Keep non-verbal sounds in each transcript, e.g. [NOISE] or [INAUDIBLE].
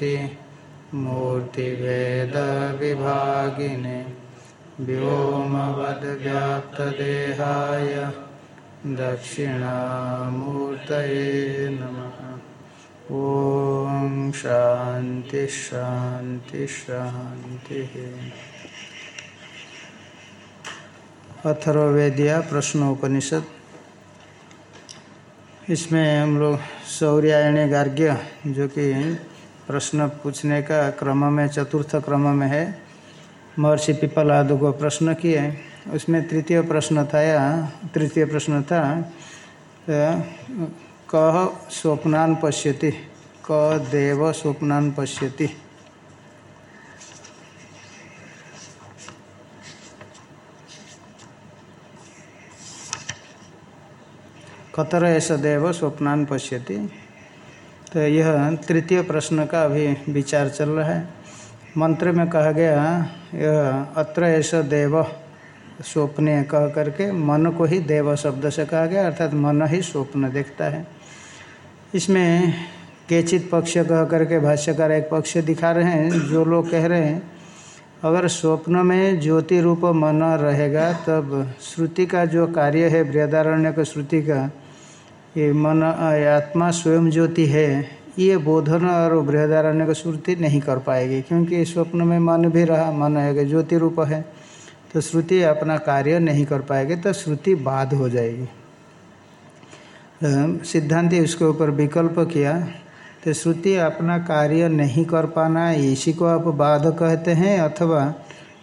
ब्रह्मेति मूर्तिभेदविभागिने व्योमवद्व्याप्तदेहाय दक्षिणामूर्तये नमः ॐ शान्ति शान्ति शान्तिः अथर्ववेदिया प्रश्नोपनिषद इसमें हम लोग सौर्यायणी गार्ग्य जो कि प्रश्न पूछने का क्रम में, चतुर्थ क्रम में है। महर्षि पिपल आदि को प्रश्न किए। उसमें तृतीय प्रश्न था या, तृतीय प्रश्न था कह स्वप्नान पश्यति? क देव स्वप्नान पश्यति? कतर ऐसा देव स्वप्नान पश्यति। तो यह तृतीय प्रश्न का अभी विचार चल रहा है। मंत्र में कहा गया, यह अत्र ऐसा देव स्वप्ने कह करके मन को ही देव शब्द से कहा गया, अर्थात मन ही स्वप्न देखता है। इसमें केचित पक्ष कह करके भाष्यकार एक पक्ष दिखा रहे हैं, जो लोग कह रहे हैं, अगर स्वप्न में ज्योति रूप मन रहेगा, तब श्रुति का जो कार्य है, बृहदारण्य का श्रुति का ये मन आत्मा स्वयं ज्योति है, ये बोधन और बृहदारण्य का श्रुति नहीं कर पाएगी, क्योंकि स्वप्न में मन भी रहा, मन है ज्योति रूप है तो श्रुति अपना कार्य नहीं कर पाएगी तो श्रुति बाध हो जाएगी। सिद्धांत उसके ऊपर विकल्प किया तो श्रुति अपना कार्य नहीं कर पाना, इसी को आप बाध कहते हैं, अथवा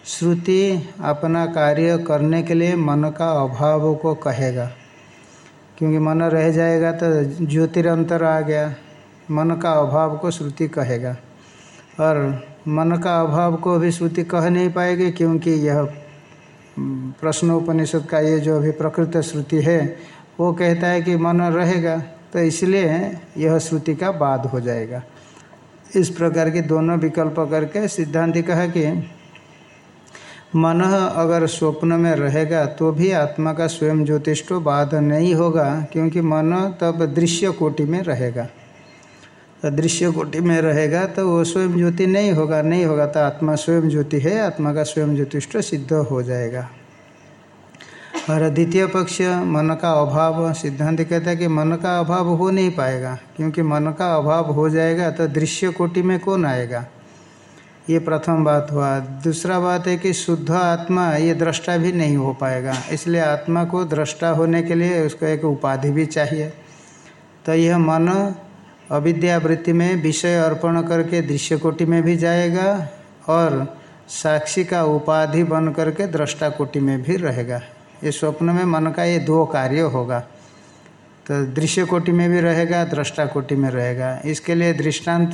श्रुति अपना कार्य करने के लिए मन का अभाव को कहेगा। क्योंकि मन रह जाएगा तो ज्योतिरंतर आ गया। मन का अभाव को श्रुति कहेगा। और मन का अभाव को भी श्रुति कह नहीं पाएगी क्योंकि यह प्रश्नोपनिषद का ये जो अभी प्रकृत श्रुति है, वो कहता है कि मन रहेगा तो इसलिए यह श्रुति का बाद हो जाएगा। इस प्रकार के दोनों विकल्प करके सिद्धांति कहा कि मन अगर स्वप्न में रहेगा तो भी आत्मा का स्वयं ज्योतिष्टो बाध नहीं होगा, क्योंकि मन तब दृश्य कोटि में रहेगा। तो दृश्य कोटि में रहेगा तो वो स्वयं ज्योति नहीं होगा नहीं होगा तो आत्मा स्वयं ज्योति है, आत्मा का स्वयं ज्योतिष्ट सिद्ध हो जाएगा। और द्वितीय पक्ष, मन का अभाव, सिद्धांत कहता है कि मन का अभाव हो नहीं पाएगा, क्योंकि मन का अभाव हो जाएगा तो दृश्य कोटि में कौन आएगा? ये प्रथम बात हुआ। दूसरा बात है कि शुद्ध आत्मा, ये दृष्टा भी नहीं हो पाएगा। इसलिए आत्मा को दृष्टा होने के लिए उसको एक उपाधि भी चाहिए। तो यह मन अविद्यावृत्ति में विषय अर्पण करके दृश्य कोटि में भी जाएगा और साक्षी का उपाधि बन करके दृष्टा कोटि में भी रहेगा। ये स्वप्न में मन का ये दो कार्य होगा। तो दृश्य कोटि में भी रहेगा दृष्टा कोटि में रहेगा। इसके लिए दृष्टांत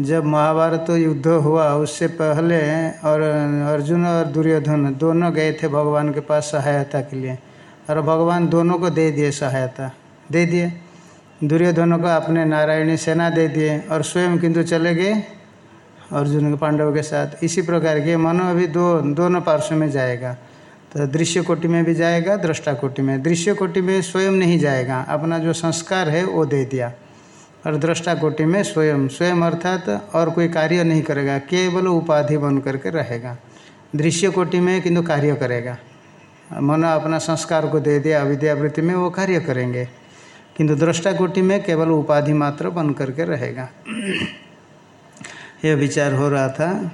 जब महाभारत युद्ध हुआ, उससे पहले और अर्जुन और दुर्योधन दोनों गए थे भगवान के पास सहायता के लिए। और भगवान दोनों को दे दिए सहायता। दे दिए। दुर्योधनों को अपने नारायणी सेना दे दिए और स्वयं किंतु चले गए अर्जुन के पांडव के साथ। इसी प्रकार के मनो अभी दो, दोनों पार्श्व में जाएगा। तो दृश्य कोटि में भी जाएगा, दृष्टा कोटि में। दृश्य कोटि में स्वयं नहीं जाएगा। अपना जो संस्कार है, वो दे दिया। और दृष्टा कोटि में स्वयं स्वयं अर्थात और कोई कार्य नहीं करेगा, केवल उपाधि बन करके रहेगा। दृश्य कोटि में किंतु कार्य करेगा। मन अपना संस्कार को दे दिया, अविद्यावृत्ति में वो कार्य करेंगे। किंतु दृष्टा कोटि में केवल उपाधि मात्र बन करके रहेगा। यह विचार हो रहा था।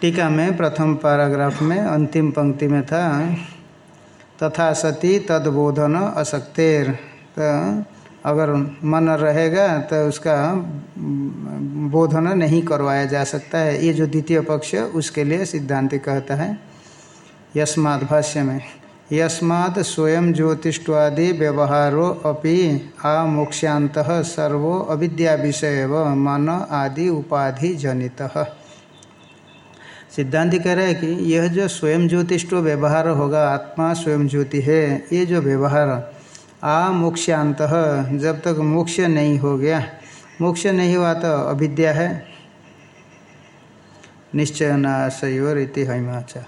टीका में, प्रथम पैराग्राफ में, अंतिम पंक्ति में था, तथा सती तदबोधन असक्तेर। तो अगर मन रहेगा तो उसका बोधन नहीं करवाया जा सकता है। ये जो द्वितीय पक्ष, उसके लिए सिद्धांति कहता है यस्मात् भाष्य में यस्मात् स्वयं ज्योतिष्वादि व्यवहारो अपि आमोक्षात सर्वो अविद्या विषय मन आदि उपाधि जनित। सिद्धांति कह रहे हैं कि यह जो स्वयं ज्योतिष व्यवहार होगा, आत्मा स्वयं ज्योति है, ये जो व्यवहार आ मोक्षांत। जब तक मोक्ष नहीं हो गया, मोक्ष नहीं हुआ तो अविद्या है। निश्चय नाशयोर इति हिमाचा।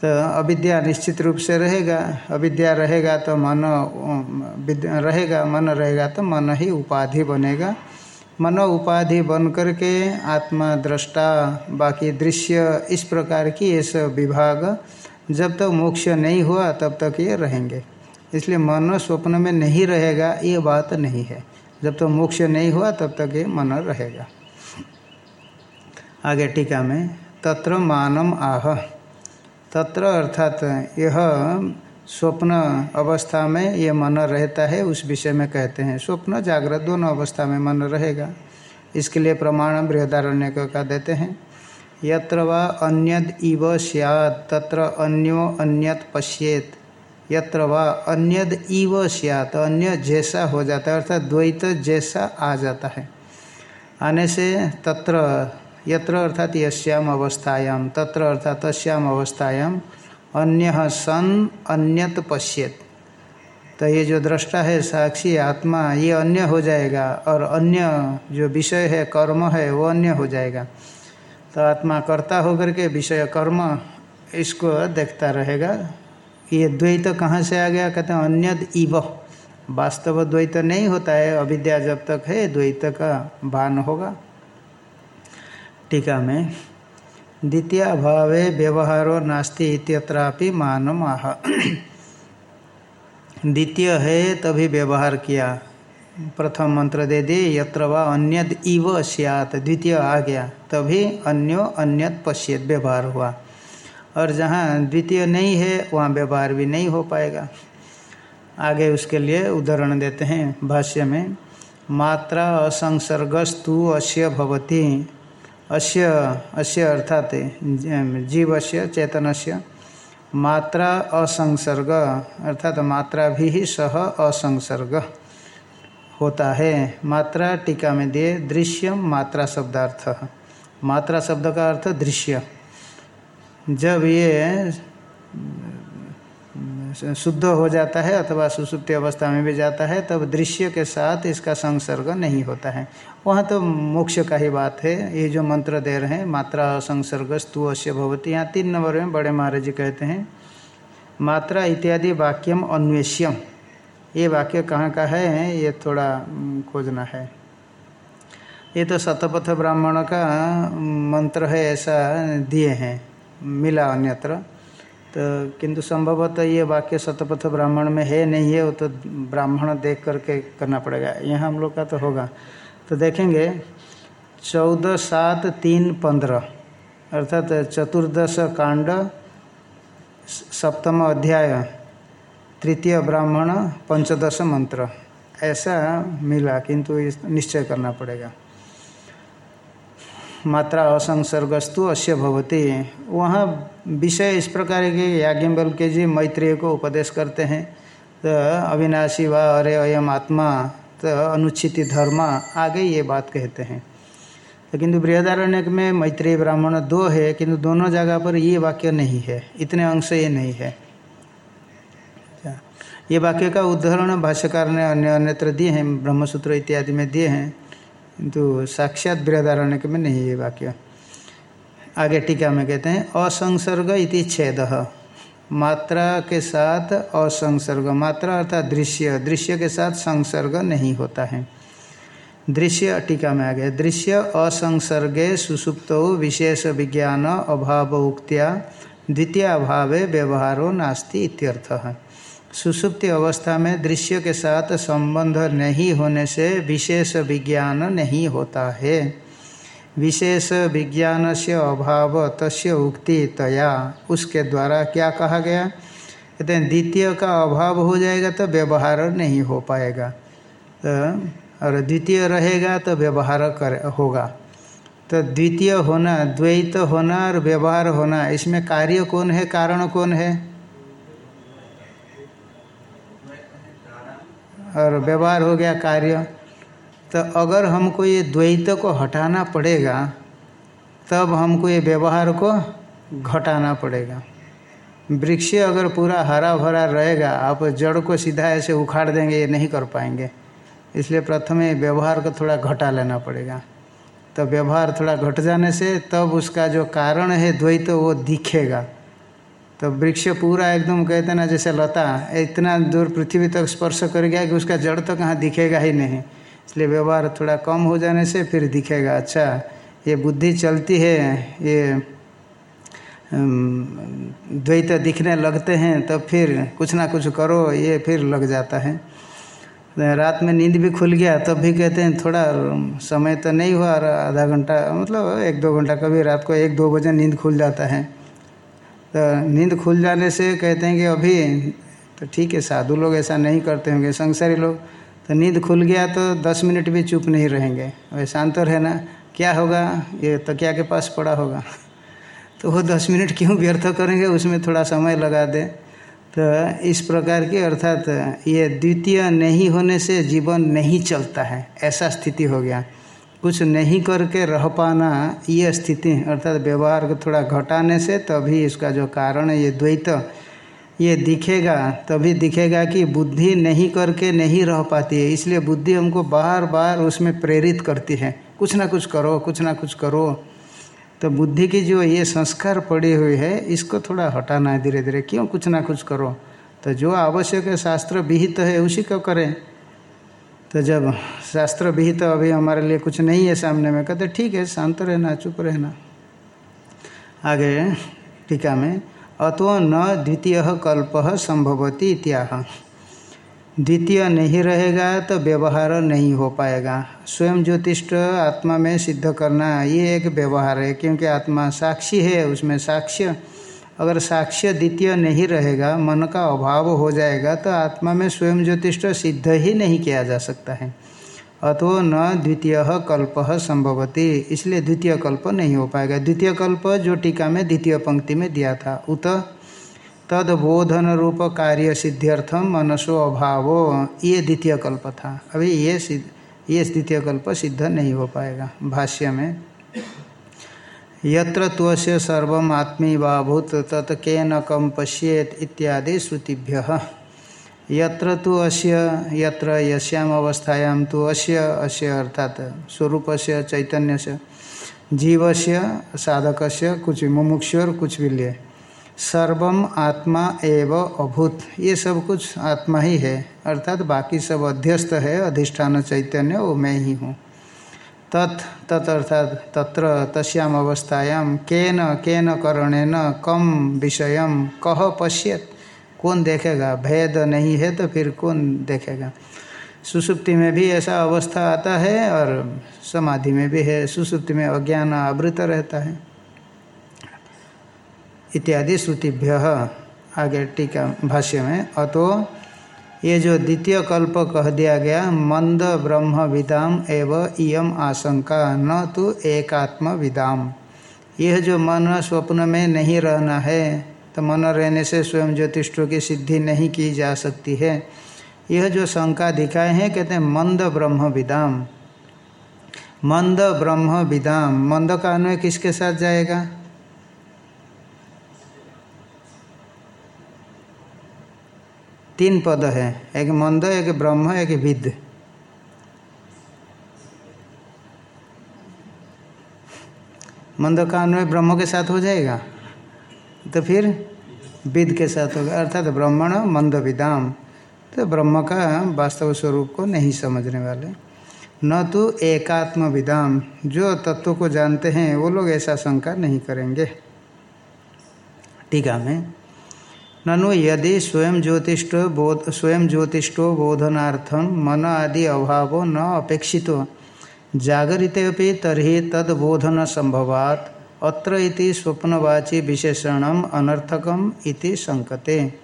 तो अविद्या निश्चित रूप से रहेगा, अविद्या रहेगा तो मन रहेगा मन रहेगा तो मन ही उपाधि बनेगा। मनो उपाधि बन करके आत्मा दृष्टा, बाकी दृश्य इस प्रकार की ये सब विभाग, जब तक तो मोक्ष नहीं हुआ तब तक ये रहेंगे। इसलिए मन स्वप्न में नहीं रहेगा, ये बात नहीं है। जब तक तो मोक्ष नहीं हुआ, तब तक ये मन रहेगा। आगे टीका में, तत्र मानम आह। तत्र अर्थात यह स्वप्न अवस्था में ये मन रहता है, उस विषय में कहते हैं। स्वप्न जागृत दोनों अवस्था में मन रहेगा। इसके लिए प्रमाण बृहदारण्य का देते हैं। यत्र वा अन्यद इव सियात, तत्र अन्यो अन्यत पश्येत। यत्र वा अन्यद इव सियात, अन्य जैसा हो जाता है, अर्थात द्वैत जैसा आ जाता है। आने से तत्र, यत्र अर्थात यश्याम अवस्थायाम, तत्र अर्थात तस्याम अवस्थायाम, अन्य सन, अन्यत पश्येत। तो ये जो दृष्टा है, साक्षी आत्मा, ये अन्य हो जाएगा, और अन्य जो विषय है, कर्म है, वो अन्य हो जाएगा। तो आत्मा कर्ता होकर के विषय कर्म, इसको देखता रहेगा। ये द्वैत कहाँ से आ गया? कहते हैं, अन्यद इव। वास्तव द्वैत नहीं होता है, अविद्या जब तक है, द्वैत का भान होगा। टीका में, द्वितीय अभावे व्यवहारो नास्ति इत्यत्रापि मानम आह। द्वितीय है, तभी व्यवहार किया। प्रथम मंत्र दे दिए, यत्र वा अन्यद इव सियात। द्वितीय आ गया, तभी अन्यो अन्यत पश्यत, व्यवहार हुआ। और जहाँ द्वितीय नहीं है, वहाँ व्यवहार भी नहीं हो पाएगा। आगे उसके लिए उदाहरण देते हैं भाष्य में, मात्रा असंसर्गस्तु अश्य भवती। अश्य अश्य अर्थात जीवस्य, चेतनस्य। मात्रा असंसर्ग, अर्थात मात्रा भी ही सह असंसर्ग होता है। मात्रा टीका में दिए दृश्य मात्रा शब्दार्थ। मात्रा शब्द का अर्थ दृश्य। जब ये शुद्ध हो जाता है अथवा सुसुप्ति अवस्था में भी जाता है, तब दृश्य के साथ इसका संसर्ग नहीं होता है। वहाँ तो मोक्ष का ही बात है। ये जो मंत्र दे रहे हैं, मात्रा संसर्ग स्तु अश्य भवती, यहाँ तीन नंबर में बड़े महाराज जी कहते हैं, मात्रा इत्यादि वाक्यम अन्वेष्यम। ये वाक्य कहाँ का है? ये थोड़ा खोजना है। ये तो शतपथ ब्राह्मण का मंत्र है ऐसा दिए हैं। मिला अन्यत्र। तो किंतु संभवतः ये वाक्य शतपथ ब्राह्मण में है नहीं है, वो तो ब्राह्मण देख करके करना पड़ेगा। यहाँ हम लोग का तो होगा। तो देखेंगे, चौदह, सात, तीन, पंद्रह। अर्थात चतुर्दश कांड, सप्तम अध्याय, तृतीय ब्राह्मण, पंचदश मंत्र। ऐसा मिला, किंतु निश्चय करना पड़ेगा। मात्रा असंसर्गस्तु अश्य भवती। वहाँ विषय इस प्रकार के याज्ञवल के जी मैत्रेय को उपदेश करते हैं। तो अविनाशी व अरे अयम आत्मा तो अनुच्छिति धर्म, आगे ये बात कहते हैं। तो किंतु बृहदारण्य में मैत्रेय ब्राह्मण दो है, किंतु दोनों जगह पर ये वाक्य नहीं है। इतने अंश ये नहीं है। ये वाक्य का उदाहरण भाष्यकार ने अन्य अन्यत्र दिए हैं, ब्रह्मसूत्र इत्यादि में दिए हैं। किंतु साक्षात बृहदारण्य में नहीं है वाक्य। आगे टीका में कहते हैं, असंसर्ग इति छेद। मात्रा के साथ असंसर्ग, मात्रा अर्थात दृश्य दृश्य के साथ संसर्ग नहीं होता है। दृश्य टीका में आ गया दृश्य असंसर्गे सुसुप्त विशेष विज्ञान अभाव उक्त्या द्वितीय अभावे व्यवहारो नास्ति इत्यर्थ। है सुसुप्ति अवस्था में दृश्य के साथ संबंध नहीं होने से विशेष विज्ञान नहीं होता है। विशेष विज्ञान से अभाव तस्य उक्ति तया। उसके द्वारा क्या कहा गया? कहते हैं, द्वितीय का अभाव हो जाएगा तो व्यवहार नहीं हो पाएगा। तो और द्वितीय रहेगा तो व्यवहार कर, होगा। तो द्वितीय होना, द्वैत होना और व्यवहार होना, इसमें कार्य कौन है, कारण कौन है? और व्यवहार हो गया कार्य तो अगर हमको ये द्वैत को हटाना पड़ेगा, तब हमको ये व्यवहार को घटाना पड़ेगा। वृक्ष अगर पूरा हरा भरा रहेगा, आप जड़ को सीधा ऐसे उखाड़ देंगे, ये नहीं कर पाएँगे। इसलिए प्रथमे व्यवहार को थोड़ा घटा लेना पड़ेगा। तो व्यवहार थोड़ा घट जाने से तब उसका जो कारण है द्वैत, वो दिखेगा। तो वृक्ष पूरा एकदम कहते ना, जैसे लता, इतना दूर पृथ्वी तक स्पर्श कर गया कि उसका जड़ तो कहाँ दिखेगा ही नहीं। इसलिए व्यवहार थोड़ा कम हो जाने से फिर दिखेगा। अच्छा ये बुद्धि चलती है, ये द्वैत दिखने लगते हैं तो फिर कुछ ना कुछ करो, ये फिर लग जाता है। रात में नींद भी खुल गया, तब भी कहते हैं थोड़ा समय तो नहीं हुआ, आधा घंटा मतलब एक दो घंटा, कभी रात को एक दो बजे नींद खुल जाता है। तो नींद खुल जाने से कहते हैं कि अभी तो ठीक है, साधु लोग ऐसा नहीं करते होंगे, संसारी लोग। तो नींद खुल गया तो दस मिनट भी चुप नहीं रहेंगे। वे शांत रहना क्या होगा? ये तकिया के पास पड़ा होगा? [LAUGHS] तो वो दस मिनट क्यों व्यर्थ करेंगे, उसमें थोड़ा समय लगा दें। तो इस प्रकार की, अर्थात ये द्वितीय नहीं होने से जीवन नहीं चलता है, ऐसा स्थिति हो गया। कुछ नहीं करके रह पाना ये स्थिति, अर्थात व्यवहार को थोड़ा घटाने से तभी इसका जो कारण है, ये द्वैत, ये दिखेगा, तभी दिखेगा कि बुद्धि नहीं करके नहीं रह पाती है। इसलिए बुद्धि हमको बार बार उसमें प्रेरित करती है। कुछ ना कुछ करो, कुछ ना कुछ करो। तो बुद्धि की जो ये संस्कार पड़ी हुई है, इसको थोड़ा हटाना है धीरे धीरे क्यों कुछ ना कुछ करो? तो जो आवश्यक है, शास्त्र विहित है, उसी को करें। तो जब शास्त्र विहित अभी हमारे लिए कुछ नहीं है सामने में, कहते, ठीक है, शांत रहना, चुप रहना। आगे टीका में, अतो न द्वितीय कल्प संभवती इत्याह। द्वितीय नहीं रहेगा तो व्यवहार नहीं हो पाएगा। स्वयं ज्योतिष्ट आत्मा में सिद्ध करना, ये एक व्यवहार है, क्योंकि आत्मा साक्षी है, उसमें साक्ष्य अगर साक्ष्य द्वितीय नहीं रहेगा, मन का अभाव हो जाएगा तो आत्मा में स्वयं ज्योतिष्ट सिद्ध ही नहीं किया जा सकता है। अतो न द्वितीय कल्प संभवती, इसलिए द्वितीय कल्प नहीं हो पाएगा। द्वितीय कल्प जो टीका में द्वितीय पंक्ति में दिया था, उत तद बोधन रूप कार्य सिद्ध्यर्थम मनसो अभाव, ये द्वितीय कल्प था। अभी ये सिद्ध, ये द्वितीय कल्प सिद्ध नहीं हो पाएगा, भाष्य में। यत्र त्वस्य सर्व आत्मी वाभूत तत् न कम पश्येत इत्यादि श्रुतिभ्य। यत्र तो अस्य, यत्र यश्याम अवस्थायां तो अस्य अस्य अर्थात स्वरूप से चैतन्य से जीव से साधक से कुछ मुमुक्षुर कुछ भी लिए सर्वम आत्मा एव अभूत। ये सब कुछ आत्मा ही है, अर्थात बाकी सब अध्यस्त है, अधिष्ठान चैतन्य वो मैं ही हूँ। तत् तत् अर्थात तत्र तस्याम अवस्थायाम केन केन करणेन कम विषय कह पश्यत। कौन देखेगा? भेद नहीं है तो फिर कौन देखेगा? सुसुप्ति में भी ऐसा अवस्था आता है और समाधि में भी है। सुसुप्ति में अज्ञान आवृत रहता है। इत्यादि श्रुतिभ्य आगे टीका भाष्य में, अतो ये जो द्वितीय कल्प कह दिया गया, मंद ब्रह्म विदाम एव इयम आशंका, न तो एकात्म विदाम यह जो मन स्वप्न में नहीं रहना है तो मन रहने से स्वयं ज्योतिष्ठों की सिद्धि नहीं की जा सकती है। यह जो शंका दिखाए हैं, कहते हैं मंद ब्रह्म विदाम मंद ब्रह्म विदाम मंद का अन्वय किसके साथ जाएगा? तीन पद है, एक मंद, एक ब्रह्म, एक विद। मंद का अन्वय ब्रह्म के साथ हो जाएगा? तो फिर विद के साथ होगा, अर्थात ब्रह्मण मंद विदाम। तो ब्रह्म का वास्तव स्वरूप को नहीं समझने वाले। न तो एकात्म विदाम, जो तत्व को जानते हैं, वो लोग ऐसा शंका नहीं करेंगे। टीका में ननु यदि स्वयं ज्योतिष्ठ बोध, स्वयं ज्योतिष्ठो बोधनार्थम मन आदि अभाव न अपेक्षित। जागरिते तरी तदबोधन संभवात। अत्र इति स्वप्नवाची विशेषण अनर्थकम इति संकते।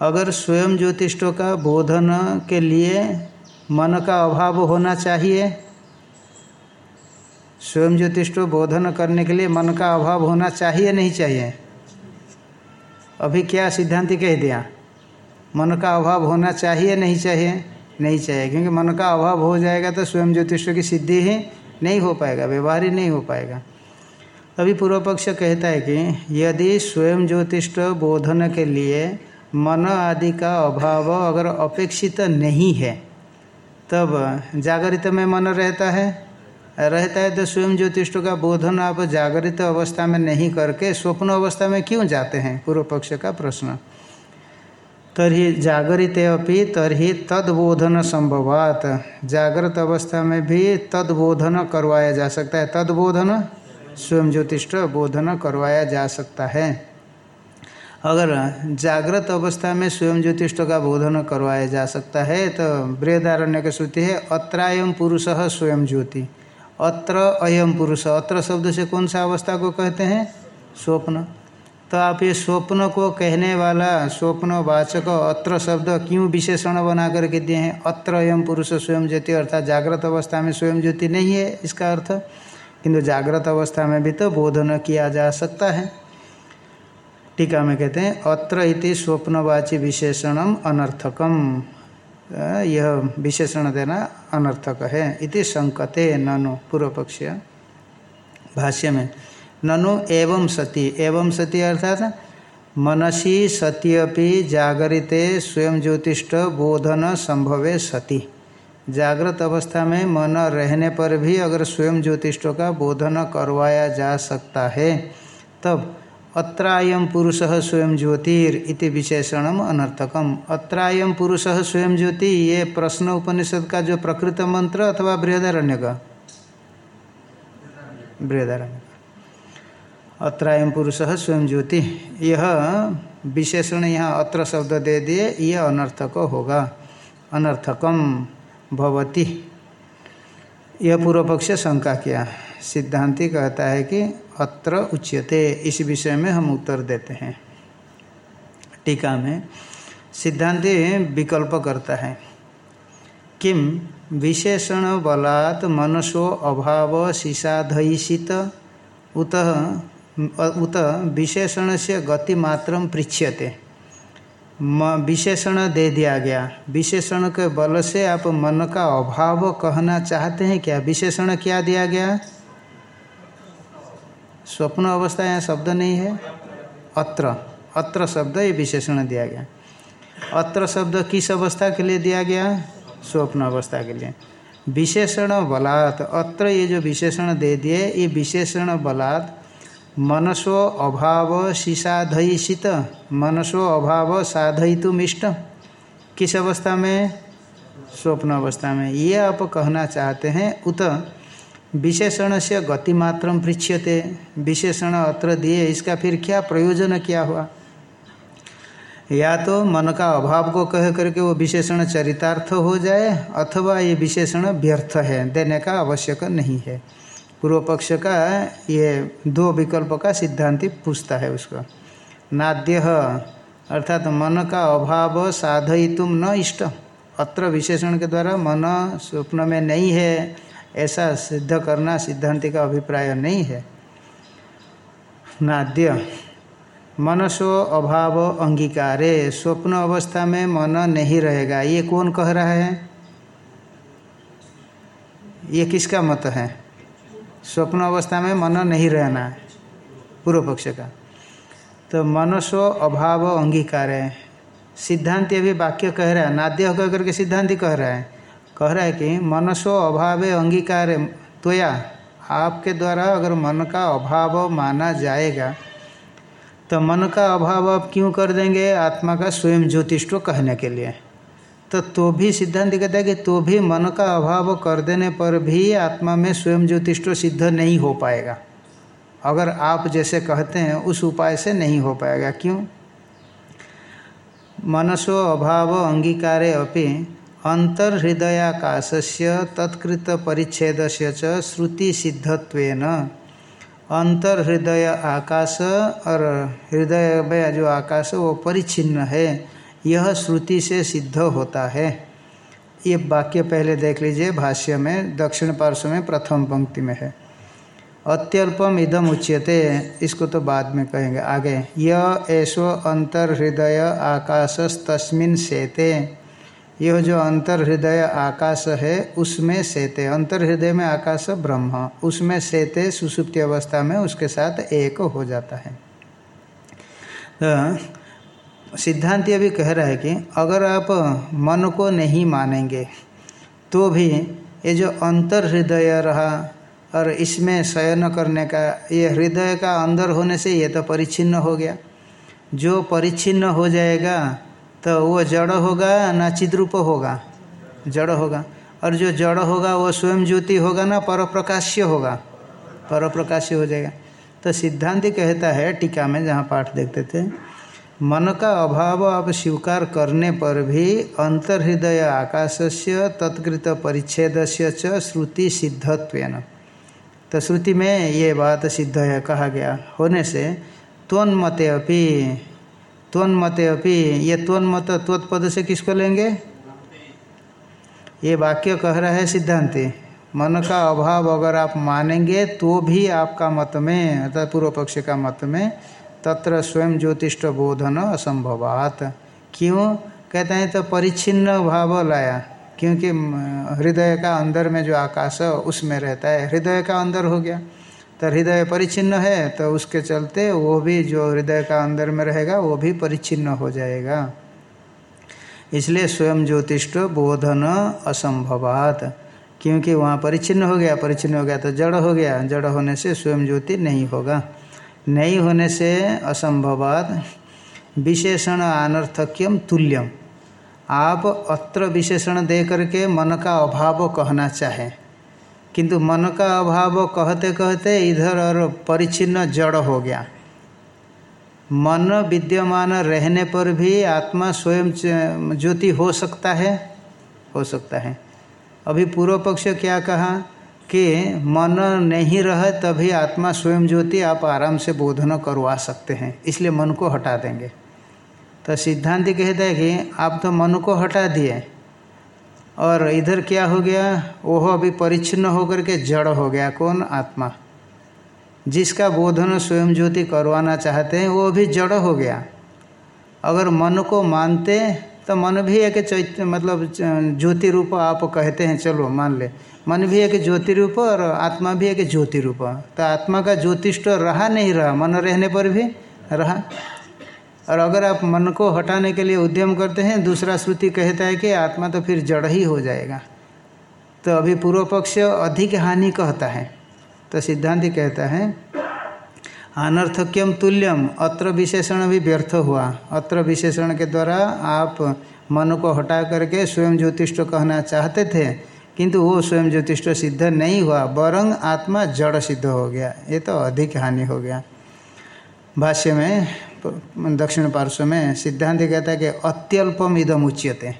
अगर स्वयं ज्योतिष्ठों का बोधन के लिए मन का अभाव होना चाहिए, स्वयं ज्योतिष्ठो बोधन करने के लिए मन का अभाव होना चाहिए, नहीं चाहिए? अभी क्या सिद्धांति कह दिया? मन का अभाव होना चाहिए, नहीं चाहिए? नहीं चाहिए, क्योंकि मन का अभाव हो जाएगा तो स्वयं ज्योतिष की सिद्धि ही नहीं हो पाएगा, व्यवहार ही नहीं हो पाएगा। अभी पूर्व पक्ष कहता है कि यदि स्वयं ज्योतिष बोधन के लिए मन आदि का अभाव अगर अपेक्षित नहीं है, तब जागृत में मन रहता है रहता है तो स्वयं ज्योतिष्ठ का बोधन आप जागृत अवस्था में नहीं करके स्वप्न अवस्था में क्यों जाते हैं? पूर्व पक्ष का प्रश्न। तरी जागरित अपि तरी तदबोधन संभवात। जागृत अवस्था में भी तदबोधन करवाया जा सकता है। तदबोधन, स्वयं ज्योतिष्ठ बोधन करवाया जा सकता है। अगर जागृत अवस्था में स्वयं ज्योतिष्ठ का बोधन करवाया जा सकता है तो बृहदारण्य की श्रुति है अत्रायम पुरुष स्वयं ज्योति। अत्र अयम पुरुष। अत्र शब्द से कौन सा अवस्था को कहते हैं? स्वप्न। तो आप ये स्वप्न को कहने वाला स्वप्न वाचक अत्र शब्द क्यों विशेषण बना करके दिए हैं? अत्र अयम पुरुष स्वयं ज्योति, अर्थात जागृत अवस्था में स्वयं ज्योति नहीं है इसका अर्थ। किंतु जागृत अवस्था में भी तो बोधन किया जा सकता है। टीका में कहते हैं, अत्र इति स्वप्नवाची विशेषणम अनर्थकम। यह विशेषण देना अनर्थक है। इति संकते ननु पूर्व पक्ष भाष्य में। ननु एवं सती। एवं सती अर्थात मनसी सती अपि जागरिते स्वयं ज्योतिष्ठ बोधन संभवे सती। जागृत अवस्था में मन रहने पर भी अगर स्वयं ज्योतिष्ठ का बोधन करवाया जा सकता है, तब अत्रायम पुरुष स्वयं ज्योतिर इति विशेषणम अनर्थकम। अत्रायम पुरुष स्वयं ज्योति, ये प्रश्न उपनिषद का जो प्रकृत मंत्र अथवा बृहदारण्य का बृहदारण्य अत्रायम पुरुष स्वयं ज्योति यह विशेषण यहाँ अत्र शब्द दे दिए यह अनर्थक होगा। अनर्थकम भवती। यह पूर्व पक्ष शंका किया। सिद्धांति कहता है कि अत्र उच्यते। इस विषय में हम उत्तर देते हैं। टीका में सिद्धांत विकल्प करता है। किम विशेषण बलात् मनसो अभाव शिशाधयिषित उत उत विशेषण से गतिमात्र पृछ्यते विशेषण दे दिया गया। विशेषण के बल से आप मन का अभाव कहना चाहते हैं क्या? विशेषण क्या दिया गया? स्वप्न अवस्था यहाँ शब्द नहीं है। अत्र। अत्र शब्द ये विशेषण दिया गया। अत्र शब्द किस अवस्था के लिए दिया गया? स्वप्न अवस्था के लिए। विशेषण बलात्। अत्र ये जो विशेषण दे दिए, ये विशेषण बलात् मनसो अभाव शिशाधयिषित मनसो अभाव साधयितुम इष्ट किस अवस्था में? स्वप्न अवस्था में। ये आप कहना चाहते हैं, उत विशेषण से गतिमात्र पृछ्यते विशेषण अत्र दिए इसका फिर क्या प्रयोजन क्या हुआ? या तो मन का अभाव को कह करके वो विशेषण चरितार्थ हो जाए, अथवा ये विशेषण व्यर्थ है, देने का आवश्यक नहीं है। पूर्व पक्ष का ये दो विकल्प का सिद्धांति पूछता है उसको। नाद्य, अर्थात मन का अभाव साधयितुम न इष्ट। अत्र विशेषण के द्वारा मन स्वप्न में नहीं है ऐसा सिद्ध करना सिद्धांति का अभिप्राय नहीं है। नाद्य, मनसो अभाव अंगीकारे, स्वप्न अवस्था में मन नहीं रहेगा। ये कौन कह रहा है? ये किसका मत है? स्वप्न अवस्था में मन नहीं रहना, पूर्व पक्ष का। तो मनसो अभाव अंगीकार है सिद्धांति अभी वाक्य कह रहा है। नाद्य कह करके सिद्धांति कह रहा है। कह रहा है कि मनसो अभाव अंगीकार। त्वया आपके द्वारा अगर मन का अभाव माना जाएगा तो मन का अभाव आप क्यों कर देंगे? आत्मा का स्वयं ज्योतिष्ट कहने के लिए। तो तो भी सिद्धांत कहता है कि तो भी मन का अभाव कर देने पर भी आत्मा में स्वयं ज्योतिष्ट सिद्ध नहीं हो पाएगा। अगर आप जैसे कहते हैं, उस उपाय से नहीं हो पाएगा। क्यों? मनसो अभाव अंगीकारे अपि अंतर्हृदयाकाश से तत्कृत परिच्छेद से श्रुति सिद्धत्वेन अंतर्हृदय आकाश और हृदय जो आकाश, वो परिच्छिन्न है। यह श्रुति से सिद्ध होता है। ये वाक्य पहले देख लीजिए, भाष्य में, दक्षिण पार्श्व में, प्रथम पंक्ति में है। अत्यल्पम इदम उच्यते, इसको तो बाद में कहेंगे। आगे यह ऐसो अंतर्हृदय आकाश तस्मिन सेते। यह जो अंतर हृदय आकाश है, उसमें सेते। अंतर हृदय में आकाश ब्रह्म, उसमें सेते सुसुप्ति अवस्था में उसके साथ एक हो जाता है। तो सिद्धांत अभी कह रहा है कि अगर आप मन को नहीं मानेंगे तो भी ये जो अंतर हृदय रहा और इसमें शयन करने का, ये हृदय का अंदर होने से ये तो परिच्छिन्न हो गया। जो परिच्छिन्न हो जाएगा तो वो जड़ होगा, ना चिद्रूप होगा। जड़ होगा। और जो जड़ होगा, वो स्वयं ज्योति होगा ना पर प्रकाश्य होगा। पर प्रकाश्य हो जाएगा। तो सिद्धांत कहता है, टीका में जहाँ पाठ देखते थे, मन का अभाव आप स्वीकार करने पर भी अंतर्हृदय आकाश से तत्कृत परिच्छेद से च श्रुति सिद्धत्वेन। तो श्रुति में ये बात सिद्ध है, कहा गया। होने से त्वन्मते अपि त्वन्मते अपि, ये त्वन्मत त्वत्पद से किसको लेंगे? ये वाक्य कह रहा है सिद्धांति। मन का अभाव अगर आप मानेंगे तो भी आपका मत में अर्थात पूर्व पक्ष का मत में, तत्र स्वयं ज्योतिष बोधन असंभवात। क्यों? कहते हैं तो परिच्छिन्न भाव लाया। क्योंकि हृदय का अंदर में जो आकाश है उसमें रहता है। हृदय का अंदर हो गया। तो हृदय परिच्छिन्न है तो उसके चलते वो भी जो हृदय का अंदर में रहेगा, वो भी परिच्छिन्न हो जाएगा। इसलिए स्वयं ज्योतिष बोधन असंभवात। क्योंकि वहाँ परिच्छिन्न हो गया परिच्छिन्न हो गया तो जड़ हो गया, जड़ होने से स्वयं ज्योति नहीं होगा। नहीं होने से असंभवात। विशेषण अनर्थक्यम तुल्यम। आप अत्र विशेषण दे करके मन का अभाव कहना चाहें। किंतु मन का अभाव कहते कहते इधर और परिच्छिन्न जड़ हो गया। मन विद्यमान रहने पर भी आत्मा स्वयं ज्योति हो सकता है? हो सकता है। अभी पूर्व पक्ष क्या कहा कि मन नहीं रहे तभी आत्मा स्वयं ज्योति आप आराम से बोधन करवा सकते हैं, इसलिए मन को हटा देंगे। तो सिद्धांत कहता है कि आप तो मन को हटा दिए। और इधर क्या हो गया? वह अभी परिच्छिन्न होकर के जड़ हो गया। कौन? आत्मा। जिसका बोधन स्वयं ज्योति करवाना चाहते हैं, वो भी जड़ हो गया। अगर मन को मानते तो मन भी एक चैत्य मतलब ज्योति रूप आप कहते हैं। चलो, मान ले। मन भी एक ज्योति रूप और आत्मा भी एक ज्योति रूप। तो आत्मा का ज्योतिष रहा नहीं रहा? मन रहने पर भी रहा? और अगर आप मन को हटाने के लिए उद्यम करते हैं, दूसरा श्रुति कहता है कि आत्मा तो फिर जड़ ही हो जाएगा। तो अभी पूर्व पक्ष अधिक हानि कहता है। तो सिद्धांति कहता है, अनर्थक्यम तुल्यम, अत्र विशेषण भी व्यर्थ हुआ। अत्र विशेषण के द्वारा आप मन को हटा करके स्वयं ज्योतिष कहना चाहते थे, किंतु वो स्वयं ज्योतिष सिद्ध नहीं हुआ, बरंग आत्मा जड़ सिद्ध हो गया। ये तो अधिक हानि हो गया। भाष्य में दक्षिण पार्श्व में सिद्धांत कहता है कि अत्यल्पम इदम उच्यते।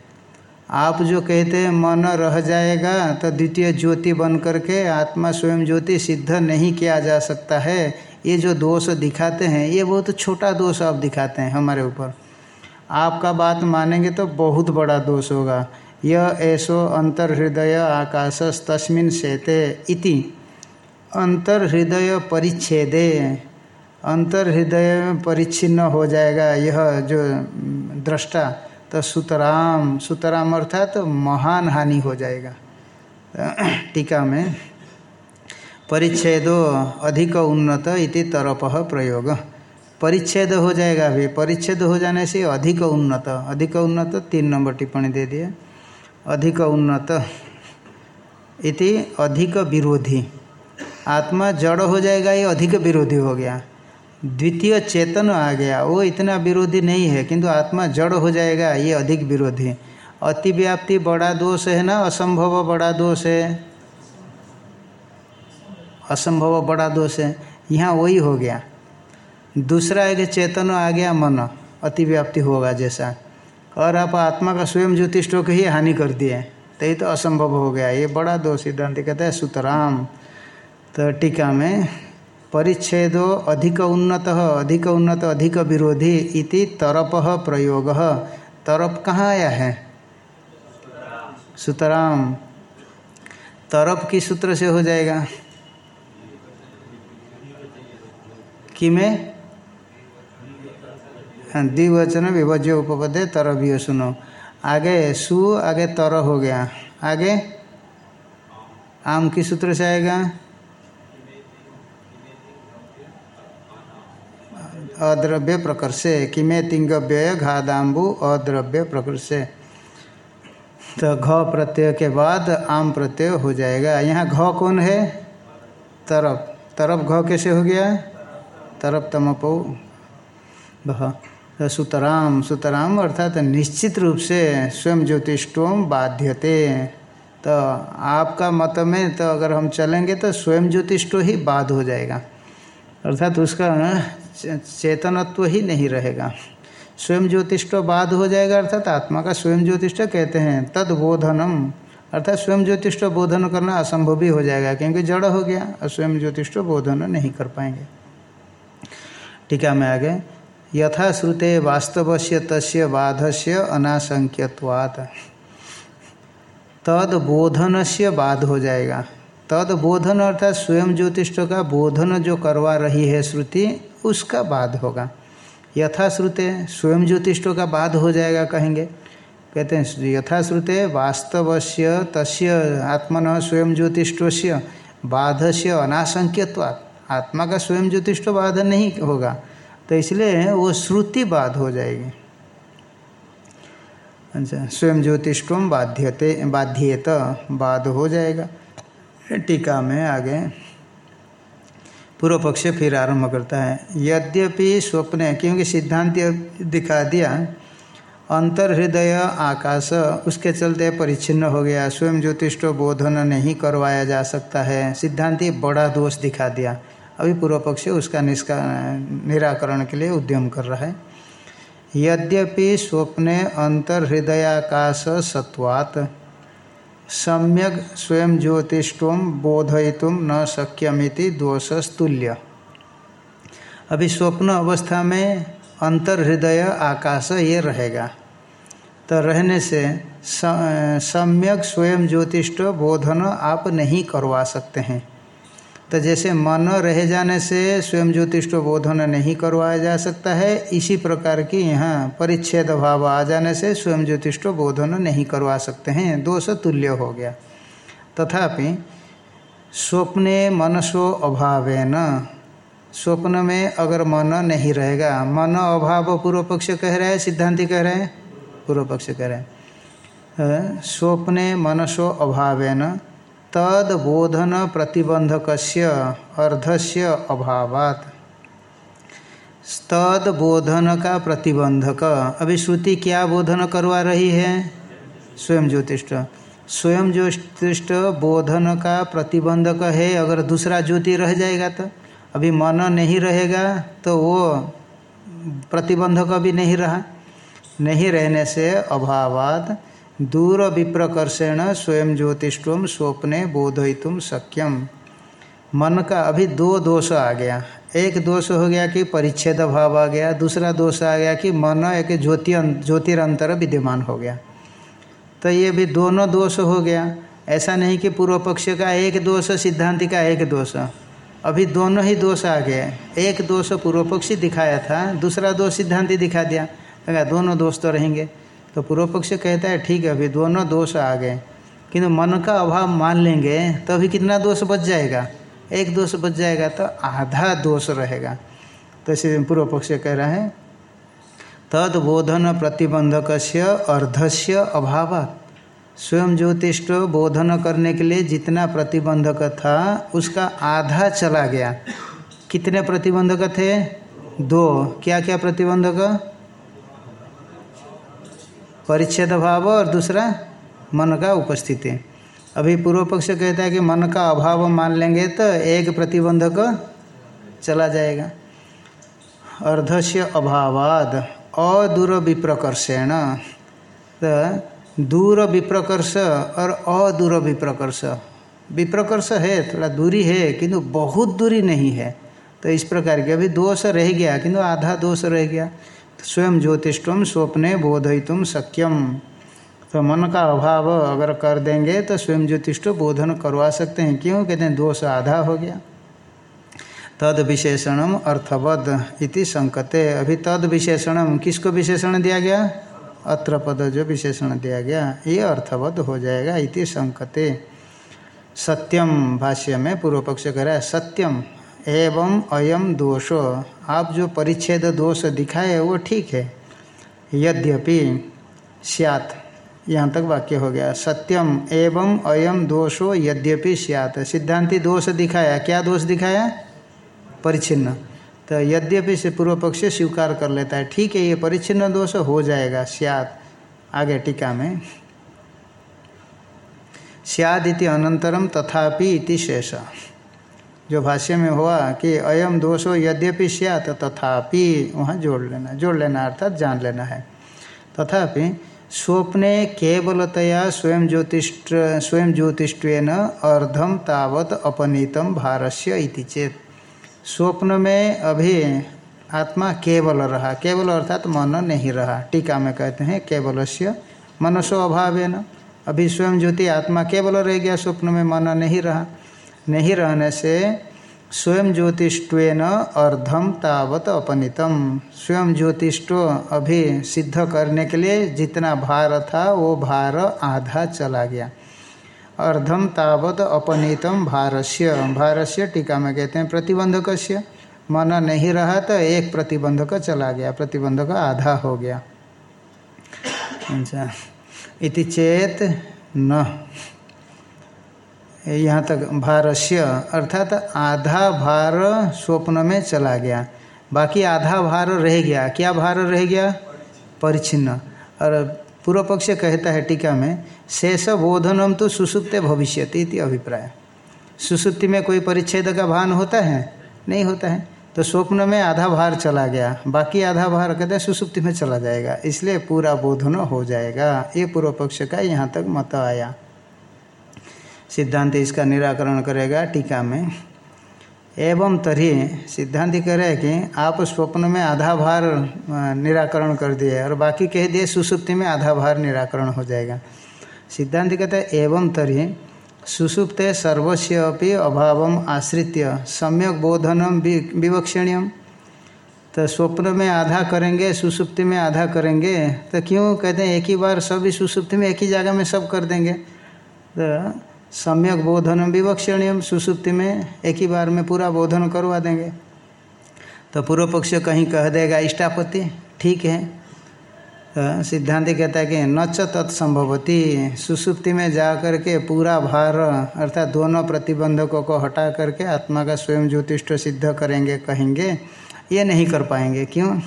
आप जो कहते हैं, मन रह जाएगा तो द्वितीय ज्योति बन करके आत्मा स्वयं ज्योति सिद्ध नहीं किया जा सकता है। ये जो दोष दिखाते हैं, ये बहुत छोटा दोष आप दिखाते हैं हमारे ऊपर। आपका बात मानेंगे तो बहुत बड़ा दोष होगा। यह ऐसो अंतर्हृदय आकाश तस्मिन शेते इति। अंतर्हृदय परिच्छेदे। अंतर्हृदय परिच्छिन्न हो जाएगा। यह जो दृष्टा तो सुतराम सुतराम अर्थात तो महान हानि हो जाएगा। टीका में, परिच्छेदो अधिक उन्नत इति तरप प्रयोग। परिच्छेद हो जाएगा अभी परिच्छेद हो जाने से अधिक उन्नत। अधिक उन्नत तीन नंबर टिप्पणी दे दिए। अधिक उन्नत इति अधिक विरोधी। आत्मा जड़ हो जाएगा, ये अधिक विरोधी हो गया। द्वितीय चेतन आ गया। वो इतना विरोधी नहीं है, किंतु आत्मा जड़ हो जाएगा, ये अधिक विरोधी। अतिव्याप्ति बड़ा दोष है ना, असंभव बड़ा दोष है। असंभव बड़ा दोष है। यहाँ वही हो गया। दूसरा एक चेतन आ गया मन, अतिव्याप्ति होगा जैसा। और आप आत्मा का स्वयं ज्योतिष को ही हानि कर दिए। तो ये तो असंभव हो गया। ये बड़ा दोष सिद्धांत कहता है, सुतराम। तो टीका में परिच्छेदो अधिक उन्नत अधिक उन्नत, अधिक विरोधी इति तरप प्रयोग। तरप कहाँ आया है? सुतराम। तरप किस सूत्र से हो जाएगा। कि में हाँ द्विवचन विभज्य उपपदे तर भी सुनो। आगे सु, आगे तर हो गया। आगे? आम किस सूत्र से आएगा। अद्रव्य प्रकर्षे, किमे तिंग व्यय घादाम्बु अद्रव्य प्रकर्षे। तो घ प्रत्यय के बाद आम प्रत्यय हो जाएगा। यहाँ घ कौन है? तरफ़ तरफ़ घ कैसे हो गया? तरफ़ तमपो। भह तो सुतराम। सुतराम अर्थात निश्चित रूप से स्वयं ज्योतिषोम बाध्यते। तो आपका मत में तो अगर हम चलेंगे तो स्वयं ज्योतिष्टो ही बाध हो जाएगा। अर्थात उसका चेतनत्व ही नहीं रहेगा। स्वयं ज्योतिष्ट बाद हो जाएगा, अर्थात आत्मा का स्वयं ज्योतिष्ट कहते हैं तद बोधनम अर्थात स्वयं ज्योतिष्ट बोधन करना असंभव भी हो जाएगा, क्योंकि जड़ हो गया और स्वयं ज्योतिष्ट बोधन नहीं कर पाएँगे। टीका में आगे। यथा श्रुते वास्तवस्य तस्य बाधस्य अनाशंक्यवात तद बोधन से बाध हो जाएगा। तद बोधन अर्थात स्वयं ज्योतिष्ठ का बोधन जो करवा रही है श्रुति, उसका बाध होगा। यथा श्रुते स्वयं ज्योतिष्ठों का बाध हो जाएगा कहेंगे। कहते हैं यथा श्रुते वास्तवस्य तस्य आत्मन स्वयं ज्योतिष्ठस्य बाध से अनाशंक्यवाद आत्मा का स्वयं ज्योतिष्ठ बाध नहीं होगा। तो इसलिए वो श्रुति बाध हो जाएगी। अच्छा स्वयं ज्योतिष्टम बाध्यते, बाध्येत बाध हो जाएगा। टीका में आगे पूर्व पक्ष फिर आरंभ करता है, यद्यपि स्वप्न, क्योंकि सिद्धांत दिखा दिया, अंतर्हृदय आकाश, उसके चलते परिच्छिन्न हो गया, स्वयं ज्योतिष्ट बोधन नहीं करवाया जा सकता है, सिद्धांति बड़ा दोष दिखा दिया। अभी पूर्व पक्ष उसका निष्का, निराकरण के लिए उद्यम कर रहा है। यद्यपि स्वप्ने, अंतर्हृदयाकाश सत्वात् सम्यक स्वयं ज्योतिषम बोधयितुम न शक्यमिति दोषस्तुल्य। अभी स्वप्न अवस्था में अंतर्हृदय आकाश ये रहेगा। तो रहने से सम्यक स्वयं ज्योतिष बोधन आप नहीं करवा सकते हैं। तो जैसे मन रह जाने से स्वयं ज्योतिष्ट बोधन नहीं करवाया जा सकता है, इसी प्रकार की यहाँ परिच्छेद भाव आ जाने से स्वयं ज्योतिष्ट बोधन नहीं करवा सकते हैं। दोष तुल्य हो गया। तथापि स्वप्ने मनसो अभावेन। स्वप्न में अगर मन नहीं रहेगा, मन अभाव पूर्व पक्ष कह रहे हैं, सिद्धांति कह रहे हैं, पूर्व पक्ष कह रहे हैं। स्वप्ने मनसो अभावेन। तद बोधन प्रतिबंधक अर्धस्य अभावात। तद बोधन का प्रतिबंधक अभी श्रुति क्या बोधन करवा रही है? स्वयं ज्योतिष्ट। स्वयं ज्योतिष्ट बोधन का प्रतिबंधक है, अगर दूसरा ज्योति रह जाएगा तो। अभी मन नहीं रहेगा तो वो प्रतिबंधक भी नहीं रहा। नहीं रहने से अभावात। दूर विप्रकर्षेण स्वयं ज्योतिष्व स्वप्ने बोधयितुम शक्यम। मन का अभी दो दोष आ गया। एक दोष हो गया कि परिच्छेद भाव आ गया। दूसरा दोष आ गया कि मन एक ज्योति ज्योतिरंतर विद्यमान हो गया। तो ये भी दोनों दोष हो गया। ऐसा नहीं कि पूर्व पक्ष का एक दोष, सिद्धांति का एक दोष। अभी दोनों ही दोष आ गए। एक दोष पूर्व पक्षी दिखाया था, दूसरा दोष सिद्धांति दिखा दिया। दोनों दोष तो रहेंगे। तो पूर्व पक्ष कहता है, ठीक है, अभी दोनों दोष आ गए। किंतु मन का अभाव मान लेंगे तो अभी कितना दोष बच जाएगा? एक दोष बच जाएगा तो आधा दोष रहेगा। तो इसे पूर्व पक्ष कह रहा है, तद बोधन प्रतिबंधक अर्धस्य अभाव स्वयं ज्योतिष्ट बोधन करने के लिए जितना प्रतिबंधक था, उसका आधा चला गया। कितने प्रतिबंधक थे? दो। क्या क्या प्रतिबंधक? परिच्छेद भाव और दूसरा मन का उपस्थिति। अभी पूर्व पक्ष कहता है कि मन का अभाव मान लेंगे तो एक प्रतिबंधक चला जाएगा। अर्धस्य अभावाद अदूर विप्रकर्षेण तो दूर विप्रकर्ष और अदूर विप्रकर्ष विप्रकर्ष है, थोड़ा दूरी है, किंतु बहुत दूरी नहीं है। तो इस प्रकार के अभी दोष रह गया, किंतु आधा दोष रह गया। स्वयं ज्योतिषम स्वप्ने बोधयितुम सक्यम तो मन का अभाव अगर कर देंगे तो स्वयं ज्योतिष बोधन करवा सकते हैं। क्यों? कहते हैं, दोष आधा हो गया। तद विशेषणम अर्थवद इति संकते। अभी तद विशेषणम, किसको विशेषण दिया गया? अत्र पद जो विशेषण दिया गया, ये अर्थवद हो जाएगा इति संकते। सत्यम भाष्य में पूर्व पक्ष कह रहा है, सत्यम एवं अयम दोषो। आप जो परिच्छेद दोष दिखाए, वो ठीक है। यद्यपि, सियात। यहाँ तक वाक्य हो गया। सत्यम एवं अयम दोषो, यद्यपि सियात। सिद्धांति दोष दिखाया। क्या दोष दिखाया? परिच्छिन्न। तो यद्यपि से पूर्व पक्ष स्वीकार कर लेता है। ठीक है, ये परिच्छिन्न दोष हो जाएगा। सियात। आगे टीका में। सियादिति अनंतरम तथापि इति शेष। जो भाष्य में हुआ कि अयम दोषो यद्यपि सियात, तथापि वहाँ जोड़ लेना जोड़ लेना अर्थात जान लेना है। तथापि स्वप्ने केवलतया स्वयं ज्योतिष्ट, स्वयं ज्योतिष्वेन अर्धम तावत अपनीतम भारस्य इति चेत। स्वप्न में अभी आत्मा केवल रहा, केवल अर्थात मन नहीं रहा। टीका में कहते हैं केवल से मनसो अभाव अभी स्वयं ज्योति आत्मा केवल रह गया, स्वप्न में मन नहीं रहा। नहीं रहने से स्वयं ज्योतिष्वेन अर्धम तावत अपनितम। स्वयं ज्योतिष्टो अभी सिद्ध करने के लिए जितना भार था, वो भार आधा चला गया। अर्धम तावत अपनीतम भारस्य। भारस्य टीका में कहते हैं प्रतिबंधक से मन नहीं रहा तो एक प्रतिबंधक चला गया। प्रतिबंधक आधा हो गया। अच्छा। इति चेत न। यहाँ तक भारस्य अर्थात आधा भार स्वप्न में चला गया। बाकी आधा भार रह गया। क्या भार रह गया? परिच्छिन्न। और पूर्व पक्ष कहता है टीका में, शेष बोधनम तो सुसुप्त भविष्यति इति अभिप्राय। सुसुप्ति में कोई परिच्छेद का भान होता है? नहीं होता है। तो स्वप्न में आधा भार चला गया। बाकी आधा भार कहते हैं सुसुप्ति में चला जाएगा। इसलिए पूरा बोधन हो जाएगा। ये पूर्व पक्ष का यहाँ तक मत आया। सिद्धांत इसका निराकरण करेगा टीका में। एवं तरी सिद्धांत कह रहे कि आप स्वप्न में आधा भार निराकरण कर दिए और बाकी कह दिए सुसुप्ति में आधा भार निराकरण हो जाएगा। सिद्धांत कहते हैं, एवं तरी सुसुप्त सर्वस्व अपनी अभाव आश्रित्य, सम्यक बोधनम विवक्षणीयम। तो स्वप्न में आधा करेंगे, सुसुप्ति में आधा करेंगे तो क्यों कहते हैं, एक ही बार सभी सुसुप्ति में एक ही जगह में सब कर देंगे? तो सम्यक बोधन विवक्षणीय सुसुप्ति में एक ही बार में पूरा बोधन करवा देंगे। तो पूर्व पक्ष कहीं कह देगा इष्टापति ठीक है। तो सिद्धांत कहता है कि नच तत्संभवती। सुसुप्ति में जा करके पूरा भार, अर्थात दोनों प्रतिबंधकों को हटा करके आत्मा का स्वयं ज्योतिष्ट सिद्ध करेंगे, कहेंगे, ये नहीं कर पाएँगे। क्यों?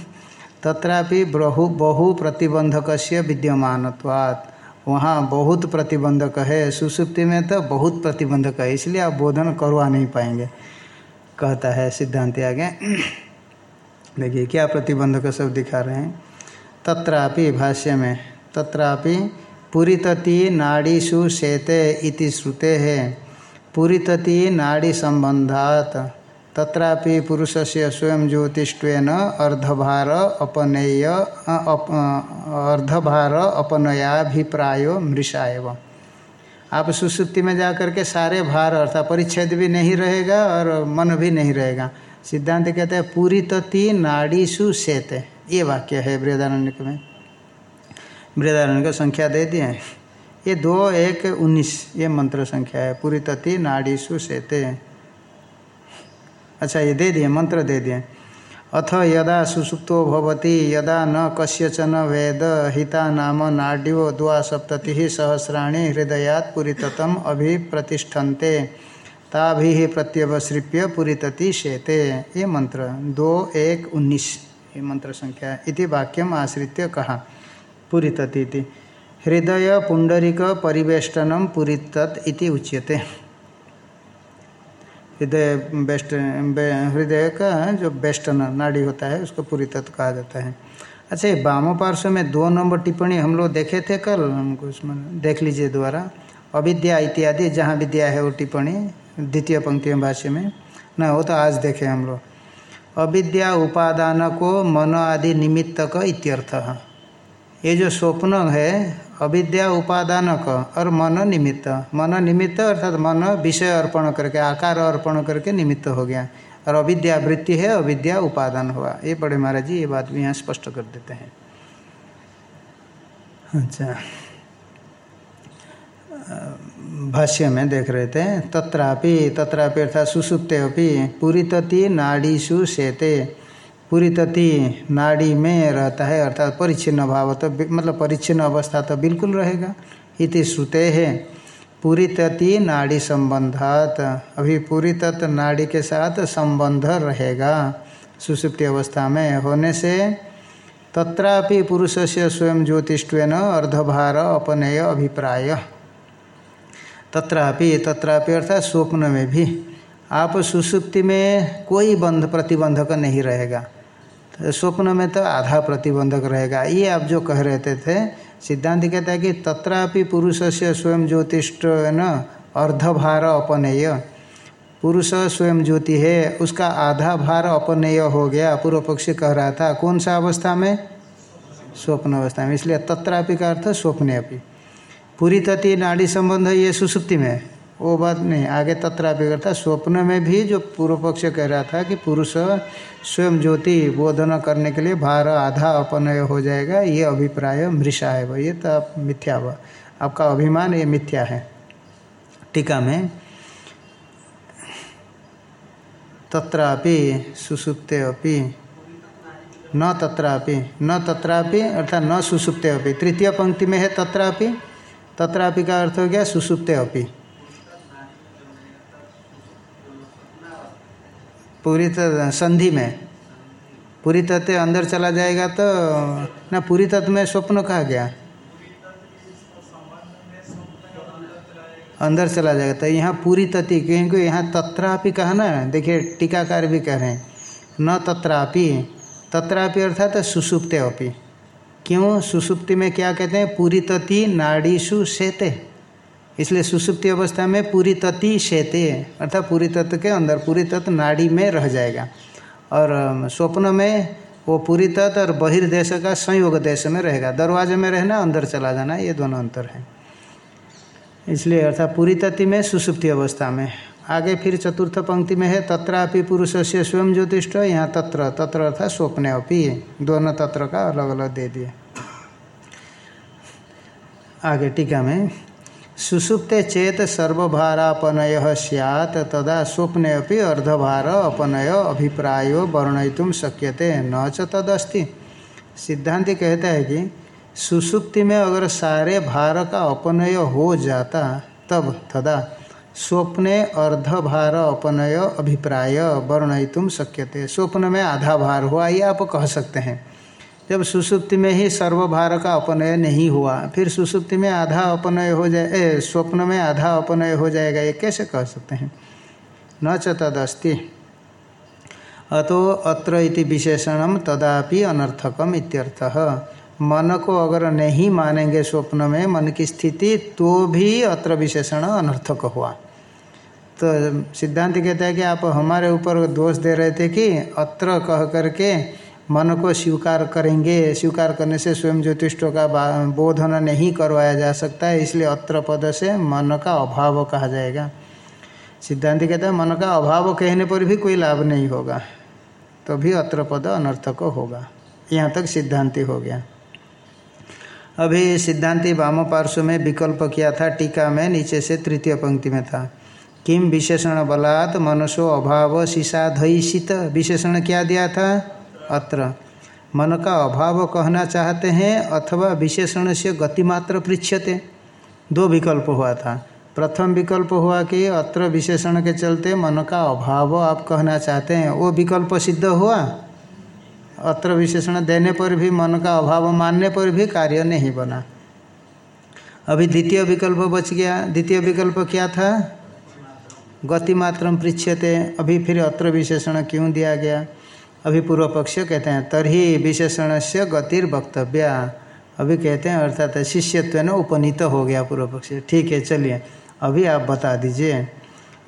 तथापि बहु बहु प्रतिबंधक विद्यमानत्वात्। वहाँ बहुत प्रतिबंधक है। सुसुप्ति में तो बहुत प्रतिबंधक है, इसलिए आप बोधन करवा नहीं पाएँगे, कहता है सिद्धांत आगे। [CLEARS THROAT] देखिए, क्या प्रतिबंधक सब दिखा रहे हैं? तत्रापि भाष्य में, तत्रापि पुरीतति नाड़ीसु शेते इति श्रुते है पुरीतति नाड़ी संबंधात तत्रापि पुरुष से स्वयं ज्योतिष्वेन अर्धभार अपनेय अर्धभार अपनयाभिप्रायो मृषा एवं आप सुसुप्ति में जा करके सारे भार अर्थात परिच्छेद भी नहीं रहेगा और मन भी नहीं रहेगा। सिद्धांत कहते हैं पूरी तति नाड़ीसु शेत ये वाक्य है बृहदारण्य में। बृहदारण्य का संख्या दे दिए ये दो, एक, उन्नीस, ये मंत्र संख्या है। पूरी तति नाड़ीसु शेते अच्छा ये दे दिए, मंत्र दे दिए। अथ यदा सुसुप्तो भवति, यदा न कस्यचन वेद हिता नाम नाड्यो द्वा सप्तति सहस्राणी हृदयात् पुरीततम अभिप्रतिष्ठन्ते। ताभि प्रत्यवसृप्य पुरीतति शेते। ये मंत्र, दो, एक, उन्नीस, ये मंत्र संख्या इति वाक्यम आश्रित्य कहा पुरीतति हृदय पुंडरिक परिवेष्टनम पुरीतत इति उच्यते। हृदय, बेस्ट हृदय का जो बेस्टन नाड़ी होता है, उसको पूरी तत्व कहा जाता है। अच्छा ये वामो पार्श्व में दो नंबर टिप्पणी हम लोग देखे थे कल, हमको उसमें देख लीजिए दोबारा। अविद्या इत्यादि, जहाँ विद्या है वो टिप्पणी, द्वितीय पंक्ति में भाष्य में। ना, वो तो आज देखे हम लोग। अविद्या उपादान को मन आदि निमित्त का इत्यर्थ। ये जो स्वप्न है अविद्या उपादानक और मन निमित्त। मन निमित्त अर्थात मन विषय अर्पण करके, आकार अर्पण करके निमित्त हो गया। और अविद्या वृत्ति है, अविद्या उपादान हुआ। ये बड़े महाराज जी, ये बात भी यहाँ स्पष्ट कर देते हैं। अच्छा। भाष्य में देख रहे थे, तत्रापि तत्रापि अर्थात सुसुप्ते अपनी पूरी तति नाड़ीसु शेते। पूरी तति नाड़ी में रहता है, अर्थात परिच्छिन्न भाव तो मतलब परिच्छिन्न अवस्था तो बिल्कुल रहेगा। इति श्रुते है। पूरी तति नाड़ी संबंधात, अभी पूरी तत् नाड़ी के साथ संबंध रहेगा। सुसुप्ति अवस्था में होने से तत्रापि पुरुष से स्वयं ज्योतिष्वेन अर्धभार अपनय अभिप्राय। तत्रापि तत्रापि अर्थात स्वप्न में भी आप सुसुप्ति में कोई बंध, प्रतिबंधक नहीं रहेगा। स्वप्न में तो आधा प्रतिबंधक रहेगा। ये आप जो कह रहे थे सिद्धांत कहता है कि तत्रापि पुरुष से स्वयं ज्योतिष्ट न अर्धभार अपनेय। पुरुष स्वयं ज्योति है, उसका आधा भार अपनेय हो गया, पूर्व पक्षी कह रहा था। कौन सा अवस्था में? स्वप्न अवस्था में। इसलिए तत्रापि का अर्थ स्वप्न अपनी पूरी तति नाड़ी संबंध ये सुसुप्ति में। वो बात नहीं। आगे तत्रापि करता, स्वप्न में भी जो पूर्व पक्ष कह रहा था कि पुरुष स्वयं ज्योति बोधन करने के लिए भार, आधा अपनय हो जाएगा। ये अभिप्राय मृषा है वो ये तो आप मिथ्या हुआ। आपका अभिमान ये मिथ्या है। टीका में तत्रापि सुसुप्ते अपि न तत्रापि न तत्रापि अर्थात न सुसुप्ते अपि तृतीय पंक्ति में है तत्रापि। तत्रापि का अर्थ हो गया सुसुप्ते अपि पूरी संधि में। पूरी तत्व अंदर चला जाएगा तो ना पूरी तत्व में स्वप्न कहा गया? अंदर चला जाएगा। तो यहाँ पूरी तति क्योंकि यहाँ तत्रापि कहा ना, देखिए, टीकाकार भी कह रहे हैं, न तत्रापि। तत्रापि अर्थात सुसुप्ते अपि। क्यों? सुसुप्ति में क्या कहते हैं? पूरी तति नाड़ीसु शेते इसलिए सुसुप्ति अवस्था में पूरी तति शेते अर्थात पूरी तत्व के अंदर, पूरी तत्व नाड़ी में रह जाएगा। और स्वप्न में वो पूरी तत्व और बहिर्देश का संयोग देश में रहेगा। दरवाजे में रहना, अंदर चला जाना, ये दोनों अंतर है। इसलिए अर्थात पूरी तत्व में सुसुप्ति अवस्था में। आगे फिर चतुर्थ पंक्ति में है, तत्रापि पुरुष से स्वयं ज्योतिष्ठ, यहाँ तत्र तत्र अर्थात स्वप्ने अपी दोनों तत्र का अलग अलग दे दिए। आगे टीका में सुसुप्ते चेत सर्वभारापनय सैत तदा स्वप्ने अपि अर्धभार अपनय अभिप्राय वर्णयितुम शक्यते, न तदस्ति। सिद्धांति कहता है कि सुसुप्ति में अगर सारे भार का अपनय हो जाता, तब तदा स्वप्ने अर्धभार अपनय अभिप्राय वर्णयितुम शक्यते। स्वप्न में आधा भार हुआ, ये आप कह सकते हैं। जब सुसुप्ति में ही सर्वभार का अपनय नहीं हुआ, फिर सुसुप्ति में आधा अपनय हो जाए स्वप्न में आधा अपनय हो जाएगा, ये कैसे कह सकते हैं? न च तदस्ति। अतो अत्र इति विशेषणम तदापि अनर्थकम इत्यर्थः। मन को अगर नहीं मानेंगे स्वप्न में, मन की स्थिति तो भी अत्र विशेषण अनर्थक हुआ। तो सिद्धांत कहता है कि आप हमारे ऊपर दोष दे रहे थे कि अत्र कह करके मन को स्वीकार करेंगे। स्वीकार करने से स्वयं ज्योतिषों का बोधन नहीं करवाया जा सकता है, इसलिए अत्र पद से मन का अभाव कहा जाएगा। सिद्धांत कहता है, मन का अभाव कहने पर भी कोई लाभ नहीं होगा तो भी अत्र पद अनर्थक होगा। यहाँ तक सिद्धांति हो गया। अभी सिद्धांति वाम पार्श्व में विकल्प किया था, टीका में नीचे से तृतीय पंक्ति में था। किम विशेषण बलात् मनसो अभाव शिषाधयिषित। विशेषण क्या दिया था? अत्र। मन का अभाव कहना चाहते हैं अथवा विशेषण से गतिमात्र पृछ्यते दो विकल्प हुआ था। प्रथम विकल्प हुआ कि अत्र विशेषण के चलते मन का अभाव आप कहना चाहते हैं, वो विकल्प सिद्ध हुआ? अत्र विशेषण देने पर भी, मन का अभाव मानने पर भी कार्य नहीं बना। अभी द्वितीय विकल्प बच गया। द्वितीय विकल्प क्या था? गतिमात्र पृछ्यते अभी फिर अत्र विशेषण क्यों दिया गया? अभी पूर्व पक्ष कहते हैं, तरही विशेषण से गतिर वक्तव्या अभी कहते हैं, अर्थात शिष्यत्व न उपनीत हो गया पूर्व पक्ष। ठीक है, चलिए, अभी आप बता दीजिए।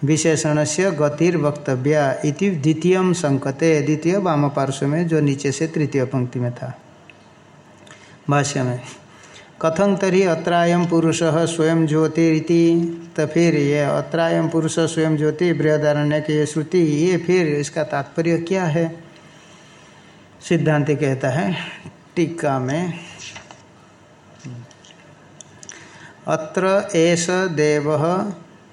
विशेषण से गतिर वक्तव्या इति द्वितीय संकते, द्वितीय वाम पार्श्व में, जो नीचे से तृतीय पंक्ति में था। भाष्य में, कथं तरी अत्रायम पुरुष स्वयं ज्योतिरिति? तो फिर ये अत्रायम पुरुष स्वयं ज्योति बृहदारण्य की श्रुति, ये फिर इसका तात्पर्य क्या है? सिद्धांति कहता है, टीका में, अत्र एष देव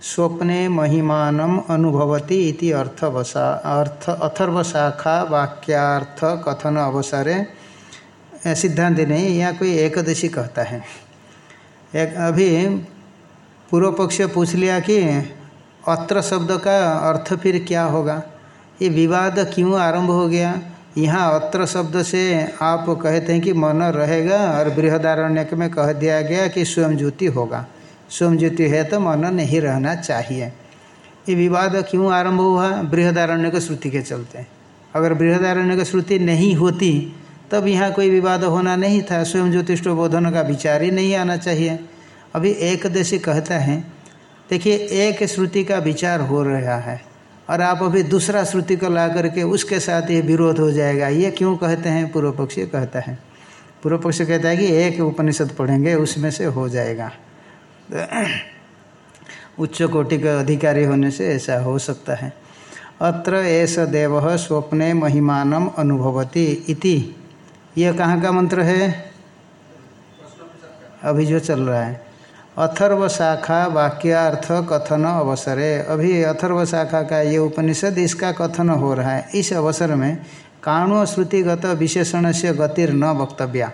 स्वप्ने महिमान अनुभवती इति अर्थवसा, अर्थ, अथर्वशाखा वाक्यार्थ कथन अवसरे सिद्धांत नहीं यहाँ कोई एकदशी कहता है। एक अभी पूर्व पक्ष पूछ लिया कि अत्र शब्द का अर्थ फिर क्या होगा? ये विवाद क्यों आरंभ हो गया? यहाँ अत्र शब्द से आप कहते हैं कि मन रहेगा और बृहदारण्य में कह दिया गया कि स्वयं ज्योति होगा। स्वयं ज्योति है तो मन नहीं रहना चाहिए। ये विवाद क्यों आरंभ हुआ? बृहदारण्य के श्रुति के चलते। अगर बृहदारण्य की श्रुति नहीं होती, तब यहाँ कोई विवाद होना नहीं था। स्वयं ज्योतिष बोधन का विचार ही नहीं आना चाहिए। अभी एक देशी कहता है, देखिए, एक श्रुति का विचार हो रहा है। और आप अभी दूसरा श्रुति को ला करके उसके साथ ये विरोध हो जाएगा। ये क्यों कहते हैं? पूर्व पक्षी कहता है। पूर्व पक्ष कहता है कि एक उपनिषद पढ़ेंगे, उसमें से हो जाएगा। तो [CLEARS THROAT] उच्च कोटि का अधिकारी होने से ऐसा हो सकता है। अत्र ऐसा देव स्वप्ने महिमान अनुभवती इति। यह कहाँ का मंत्र है? अभी जो चल रहा है। अथर्व शाखा वाक्यार्थ कथन अवसरे। अभी अथर्व शाखा का ये उपनिषद, इसका कथन हो रहा है। इस अवसर में काणु श्रुतिगत विशेषण से गतिर न वक्तव्या।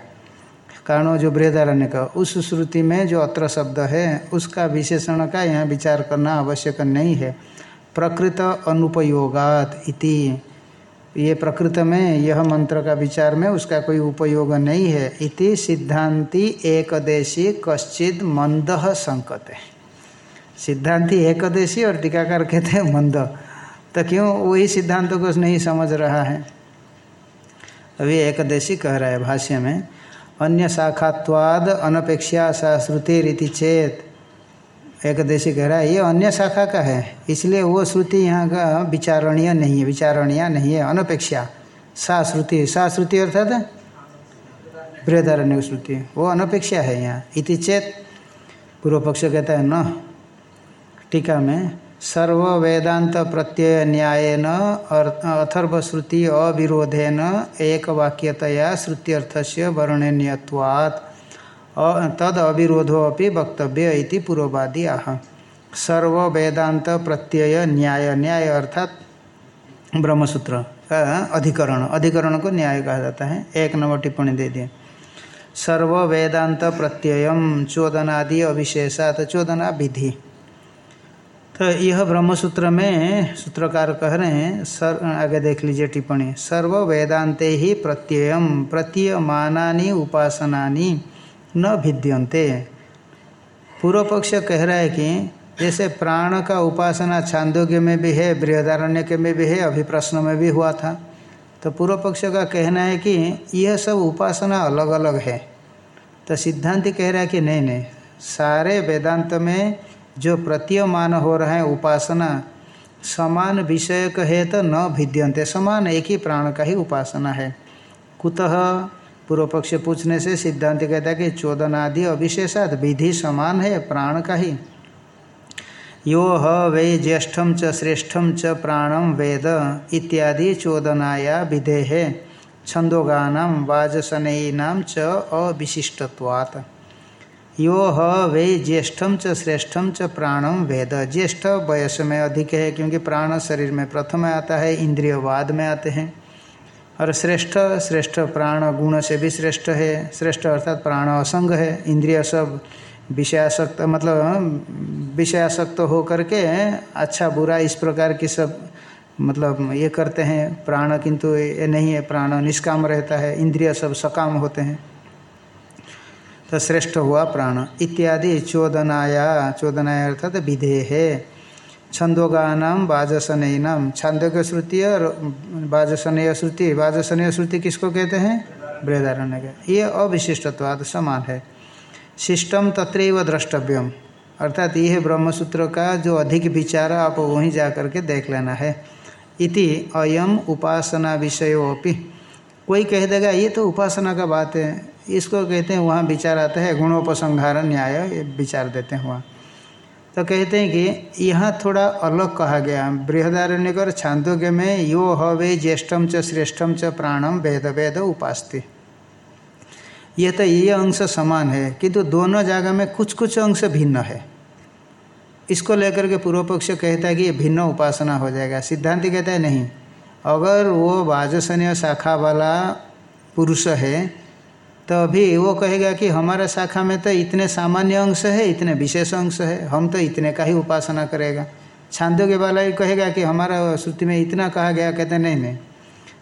कारणों जो बृहदारण्य का, उस श्रुति में जो अत्र शब्द है, उसका विशेषण का यहाँ विचार करना आवश्यक नहीं है। प्रकृत अनुपयोगात इति। ये प्रकृत में, यह मंत्र का विचार में उसका कोई उपयोग नहीं है। इति सिद्धांति एकदेशी कश्चित मंद संकत। है सिद्धांति एकदेशी और टीकाकार कहते हैं मंद। तो क्यों वही सिद्धांतों को नहीं समझ रहा है? अभी एकदेशी कह रहा है भाष्य में, अन्य शाखात्वाद अनपेक्षा सा श्रुति रीति चेत। एकदेशी कह रहा है, ये अन्य शाखा का है, इसलिए वो श्रुति यहाँ का विचारणीय नहीं है, विचारणीय नहीं है अनपेक्षा सा श्रुति सा श्रुति अर्थात बृहदारण्य श्रुति। वो अनपेक्षा है यहाँ। इति चेत पूर्व पक्ष कहता है, न, टीका में सर्व वेदांत प्रत्यय न्यायन अथर्वश्रुति अविरोधेन एक वाक्यतया श्रुत्यर्थ से वर्णनीयवात् तद अविरोधो अपि वक्तव्य पूर्ववादी आह सर्व वेदांत प्रत्यय न्याय न्याय अर्थात ब्रह्मसूत्र का अधिकरण। अधिकरण को न्याय कहा जाता है। एक नंबर टिप्पणी दे दिए। सर्व वेदांत प्रत्ययम चोदनादि अविशेषात चोदना विधि। तो यह ब्रह्मसूत्र में सूत्रकार कह रहे हैं, सर आगे देख लीजिए टिप्पणी। सर्व वेदांते ही प्रत्यय प्रतीयमानी उपासनानी न भिद्यंते पूर्व पक्ष कह रहा है कि जैसे प्राण का उपासना छांदोग्य में भी है, बृहदारण्य के में भी है अभी प्रश्न में भी हुआ था। तो पूर्व पक्ष का कहना है कि यह सब उपासना अलग अलग है। तो सिद्धांत कह रहा है कि नहीं नहीं, सारे वेदांत में जो प्रतीयमान हो रहा है उपासना, समान विषय कहे तो न भिद्यंते समान एक ही प्राण का ही उपासना है। कुतः पूर्व पक्ष पूछने से सिद्धांत कहता है कि चोदन आदि अविशेषात विधि समान है, प्राण का ही। यो ह वै ज्येष्ठम च श्रेष्ठम च प्राणम वेद इत्यादि चोदनाया विधे है। छंदोगानाम वाजसनयीनाम च अविशिष्टत्वात्। यो ह वै ज्येष्ठम च श्रेष्ठम च प्राणम वेद। ज्येष्ठ वयस में अधिक है, क्योंकि प्राण शरीर में प्रथम आता है, इंद्रियवाद में आते हैं। और श्रेष्ठ श्रेष्ठ प्राण गुण से भी श्रेष्ठ है। श्रेष्ठ अर्थात प्राण असंग है। इंद्रिय सब विषयासक्त मतलब विषयासक्त हो करके अच्छा बुरा, इस प्रकार की सब मतलब ये करते हैं। प्राण किंतु ये नहीं है। प्राण निष्काम रहता है। इंद्रिय सब सकाम होते हैं। तो श्रेष्ठ हुआ प्राण। इत्यादि चोदनाया चोदनाया अर्थात विधेय है। छंदोगानाम वाजसनयनम छांदोग्य श्रुति और वाजसनय श्रुति। वाजसनय श्रुति किसको कहते हैं? बृहदारण्य के। ये अविशिष्टत्वाद समान है। शिष्टम तत्रैव द्रष्टव्यम। अर्थात यह ब्रह्मसूत्र का जो अधिक विचार आप वहीं जा करके देख लेना है। इति अयम उपासना विषयोपि कोई कह देगा, ये तो उपासना का बात है। इसको कहते हैं, वहाँ विचार आता है, गुणोपसंहार न्याय, ये विचार देते हैं वहाँ। तो कहते हैं कि यहाँ थोड़ा अलग कहा गया। बृहदारण्य और छांदोग्य में यो हवे ज्येष्ठम च श्रेष्ठम च प्राणम वेद वेद उपास्ति। ये तो ये अंश समान है, किंतु तो दोनों जगह में कुछ कुछ अंश भिन्न है। इसको लेकर के पूर्व पक्ष कहता है कि ये भिन्न उपासना हो जाएगा। सिद्धांत कहता है नहीं, अगर वो वाजसनीय शाखा वाला पुरुष है तो अभी वो कहेगा कि हमारा शाखा में तो इतने सामान्य अंश है, इतने विशेष अंश है, हम तो इतने का ही उपासना करेगा। छांदोग्य वाला ही कहेगा कि हमारा श्रुति में इतना कहा गया, कहते नहीं नहीं।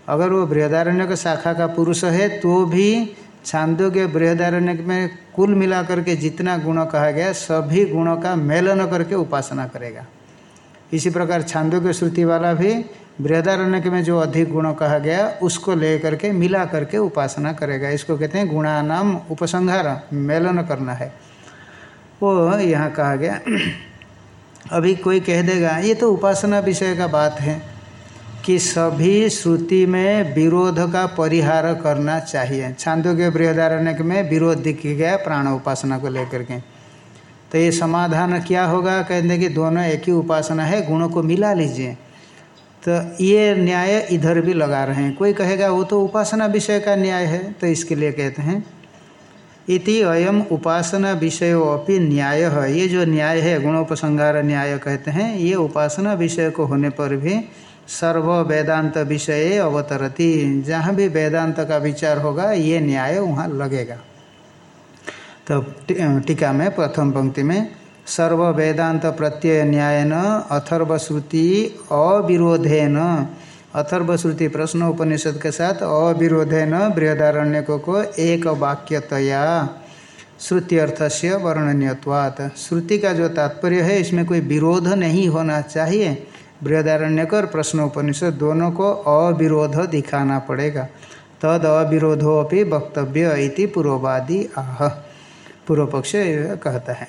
अगर वो बृहदारण्य का शाखा का पुरुष है तो भी छांदोग्य बृहदारण्य में कुल मिला करके जितना गुण कहा गया, सभी गुणों का मेलन करके उपासना करेगा। इसी प्रकार छांदोग्य श्रुति वाला भी बृहदारण्य में जो अधिक गुण कहा गया, उसको ले करके मिला करके उपासना करेगा। इसको कहते हैं गुणानाम उपसंहार, मेलन करना है। वो यहाँ कहा गया, अभी कोई कह देगा, ये तो उपासना विषय का बात है कि सभी श्रुति में विरोध का परिहार करना चाहिए। छांदोग्य बृहदारण्य में विरोध दिख गया प्राण उपासना को लेकर के। तो ये समाधान क्या होगा? कहते हैं कि दोनों एक ही उपासना है, गुणों को मिला लीजिए। तो ये न्याय इधर भी लगा रहे हैं। कोई कहेगा, वो तो उपासना विषय का न्याय है। तो इसके लिए कहते हैं, इति अयम उपासना विषय अपनी न्याय है। ये जो न्याय है, गुणोपसंहार न्याय कहते हैं, ये उपासना विषय को होने पर भी सर्व वेदांत विषय अवतरती। जहाँ भी वेदांत का विचार होगा, ये न्याय वहाँ लगेगा। तो टीका में, प्रथम पंक्ति में सर्व वेदांत प्रत्यय न्यायन अथर्वश्रुति अविरोधेन। अथर्वश्रुति प्रश्न उपनिषद के साथ अविरोधेन बृहदारण्य को एक वाक्यतया श्रुति अर्थ से वर्णनीयवात श्रुति का जो तात्पर्य है, इसमें कोई विरोध नहीं होना चाहिए। बृहदारण्य और प्रश्न उपनिषद दोनों को अविरोध दिखाना पड़ेगा। तद अविरोधो अपनी वक्तव्य पूर्ववादी आह। पूर्व पक्ष कहता है।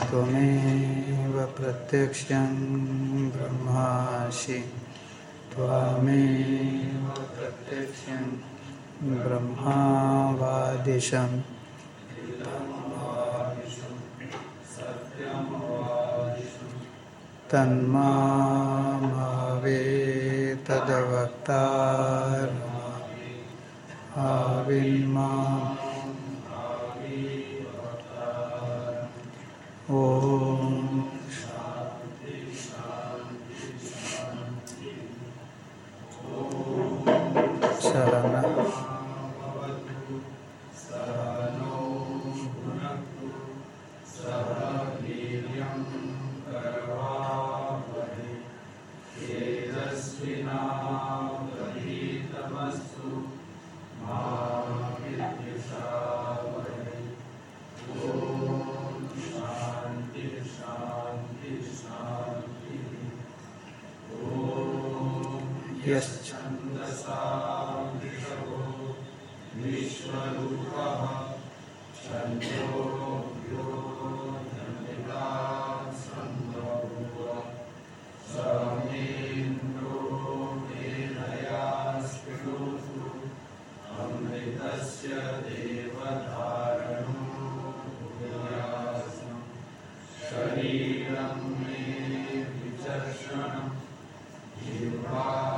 त्वमेव प्रत्यक्षं ब्रह्मासि। त्वामेव प्रत्यक्षं ब्रह्मावादिशम् तन्मावे तदवक्तार आविन्मा 我 You are.